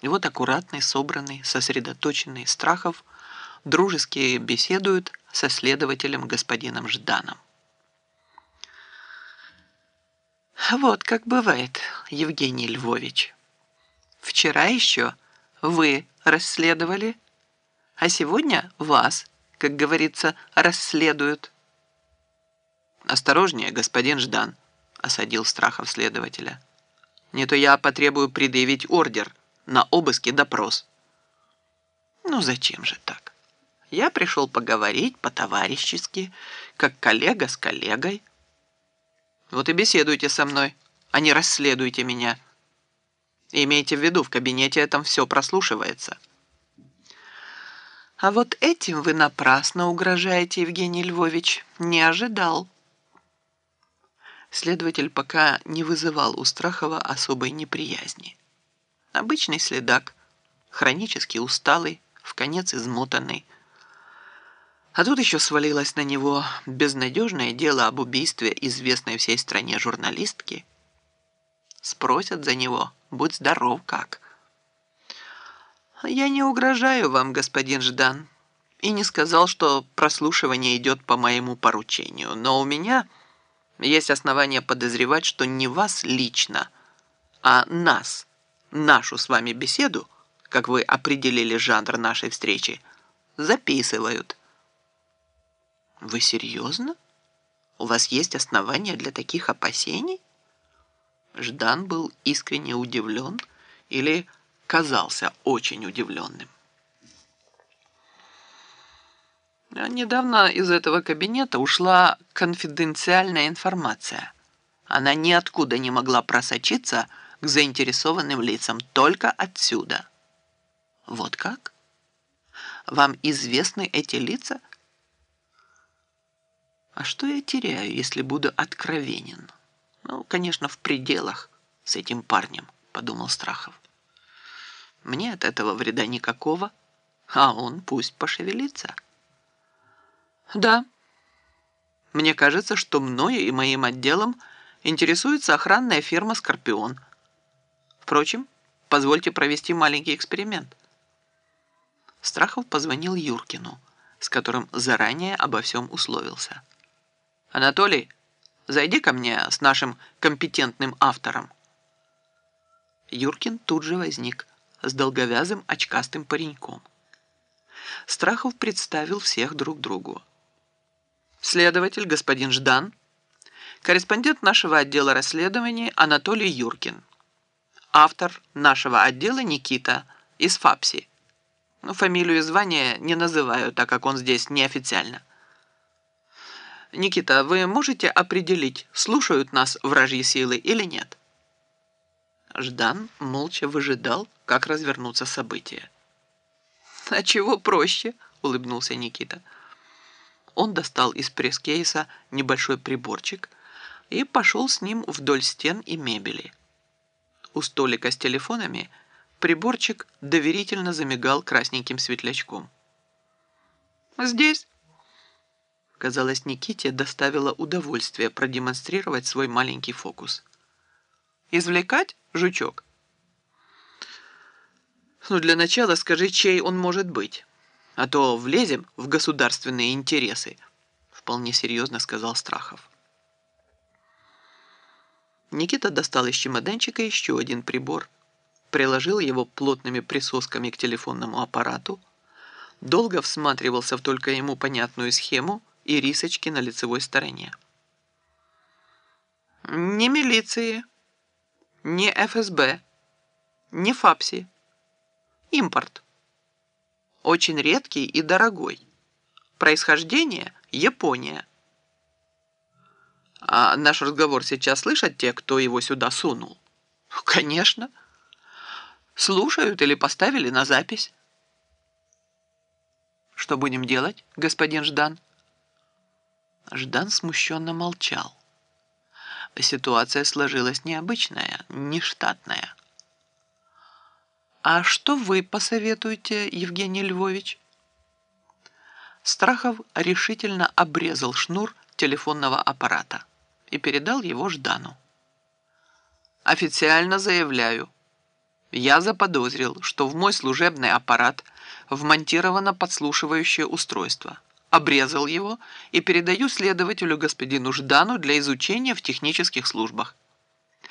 И вот аккуратный, собранный, сосредоточенный Страхов дружески беседует со следователем господином Жданом. Вот как бывает, Евгений Львович. Вчера еще вы расследовали, а сегодня вас, как говорится, расследуют. «Осторожнее, господин Ждан», — осадил Страхов следователя. «Не то я потребую предъявить ордер на обыск и допрос». «Ну зачем же так? Я пришел поговорить по-товарищески, как коллега с коллегой». «Вот и беседуйте со мной, а не расследуйте меня». Имейте в виду, в кабинете этом все прослушивается. А вот этим вы напрасно угрожаете, Евгений Львович. Не ожидал. Следователь пока не вызывал у Страхова особой неприязни. Обычный следак, хронически усталый, в конец измотанный. А тут еще свалилось на него безнадежное дело об убийстве известной всей стране журналистки. Спросят за него – Будь здоров как. Я не угрожаю вам, господин Ждан, и не сказал, что прослушивание идет по моему поручению, но у меня есть основания подозревать, что не вас лично, а нас, нашу с вами беседу, как вы определили жанр нашей встречи, записывают. Вы серьезно? У вас есть основания для таких опасений? Ждан был искренне удивлен или казался очень удивленным. Недавно из этого кабинета ушла конфиденциальная информация. Она ниоткуда не могла просочиться к заинтересованным лицам, только отсюда. Вот как? Вам известны эти лица? А что я теряю, если буду откровенен? Ну, конечно, в пределах с этим парнем, подумал Страхов. Мне от этого вреда никакого, а он пусть пошевелится. Да, мне кажется, что мною и моим отделом интересуется охранная фирма «Скорпион». Впрочем, позвольте провести маленький эксперимент. Страхов позвонил Юркину, с которым заранее обо всем условился. «Анатолий, Зайди ко мне с нашим компетентным автором». Юркин тут же возник с долговязым очкастым пареньком. Страхов представил всех друг другу. Следователь господин Ждан, корреспондент нашего отдела расследований Анатолий Юркин, автор нашего отдела Никита из ФАПСИ. Ну, фамилию и звание не называю, так как он здесь неофициально. Никита, вы можете определить, слушают нас вражьи силы или нет? Ждан молча выжидал, как развернутся события. «А чего проще?» – улыбнулся Никита. Он достал из пресс-кейса небольшой приборчик и пошел с ним вдоль стен и мебели. У столика с телефонами приборчик доверительно замигал красненьким светлячком. «Здесь?» Казалось, Никите доставило удовольствие продемонстрировать свой маленький фокус. «Извлекать, жучок?» «Ну, для начала скажи, чей он может быть, а то влезем в государственные интересы», вполне серьезно сказал Страхов. Никита достал из чемоданчика еще один прибор, приложил его плотными присосками к телефонному аппарату, долго всматривался в только ему понятную схему и рисочки на лицевой стороне. Не милиции, не ФСБ, не ФАПСИ. Импорт. Очень редкий и дорогой. Происхождение – Япония. А наш разговор сейчас слышат те, кто его сюда сунул? Конечно. Слушают или поставили на запись. Что будем делать, господин Ждан? Ждан смущенно молчал. Ситуация сложилась необычная, нештатная. «А что вы посоветуете, Евгений Львович?» Страхов решительно обрезал шнур телефонного аппарата и передал его Ждану. «Официально заявляю, Я заподозрил, что в мой служебный аппарат вмонтировано подслушивающее устройство. Обрезал его и передаю следователю господину Ждану для изучения в технических службах.